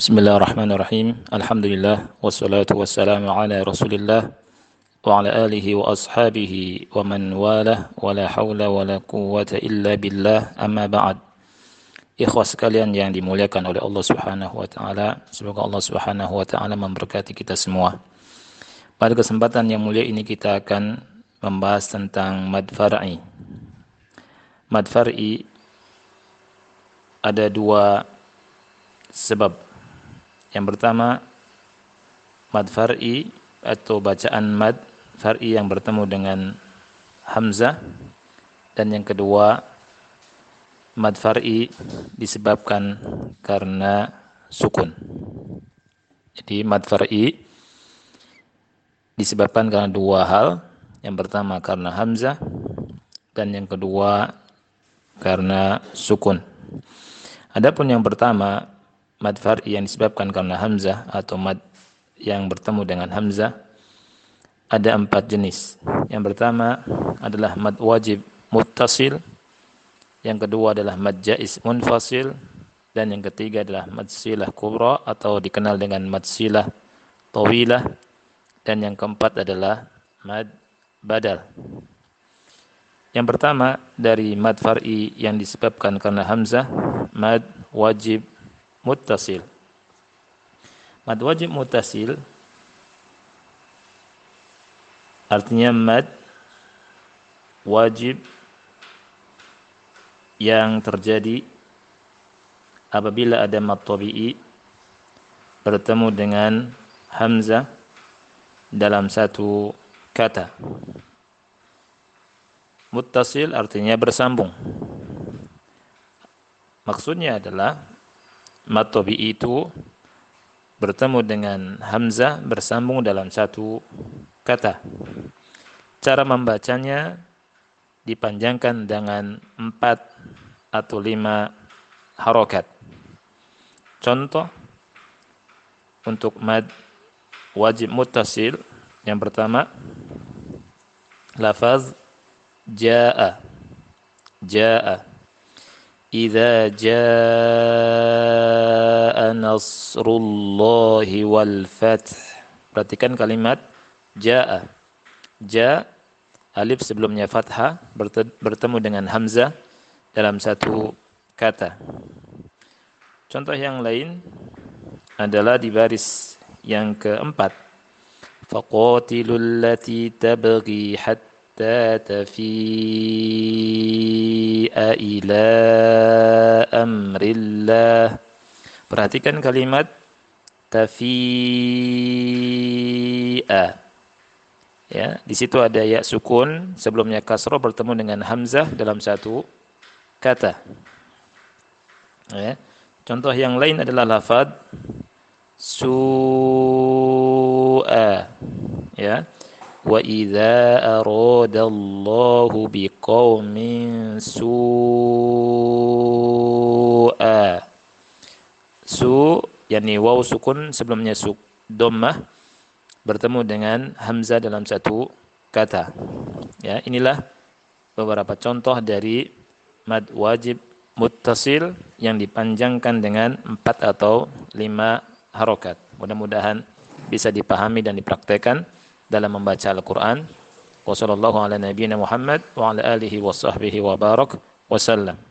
Bismillahirrahmanirrahim. Alhamdulillah wassalatu wassalamu ala Rasulillah wa ala alihi wa ashabihi wa man walah wa la haula wa la quwwata illa billah amma ba'd. Ikhwah sekalian yang dimuliakan oleh Allah Subhanahu wa taala, semoga Allah Subhanahu wa taala memberkati kita semua. Pada kesempatan yang mulia ini kita akan membahas tentang mad far'i. Mad far'i ada dua sebab yang pertama mad far'i atau bacaan mad far'i yang bertemu dengan hamzah dan yang kedua mad far'i disebabkan karena sukun. Jadi mad far'i disebabkan karena dua hal. Yang pertama karena hamzah dan yang kedua karena sukun. Adapun yang pertama mad far'i yang disebabkan karena hamzah atau mad yang bertemu dengan hamzah ada empat jenis. Yang pertama adalah mad wajib muttasil, yang kedua adalah mad jaiz munfasil, dan yang ketiga adalah mad silah kubra atau dikenal dengan mad silah tawilah, dan yang keempat adalah mad badal. Yang pertama dari mad far'i yang disebabkan karena hamzah, mad wajib muttasil. Mad wajib muttasil artinya mad wajib yang terjadi apabila ada mad tabi'i bertemu dengan hamzah dalam satu kata. Muttasil artinya bersambung. Maksudnya adalah matobi itu bertemu dengan hamzah bersambung dalam satu kata. Cara membacanya dipanjangkan dengan empat atau lima harokat. Contoh untuk mad wajib mutasil yang pertama lafaz jaa jaa idza jaa nasrullahi wal fath. Perhatikan kalimat jaa. Ja alif sebelumnya fathah bertemu dengan hamzah dalam satu kata. Contoh yang lain adalah di baris yang keempat. Faqatilul lati tabghi hatta tafi'a ila amrillah. Perhatikan kalimat tafi'a. Ya, di situ ada ya sukun, sebelumnya kasroh bertemu dengan hamzah dalam satu kata. Ya. Contoh yang lain adalah lafad su'a. Ya wa idza aradallahu biqaumin su'a yakni waw sukun sebelumnya su dhammah bertemu dengan hamzah dalam satu kata ya inilah beberapa contoh dari mad wajib muttasil yang dipanjangkan dengan empat atau lima harokat mudah-mudahan bisa dipahami dan dipraktekkan dalam membaca Al-Quran. Wassalamualaikum warahmatullahi wabarakatuh.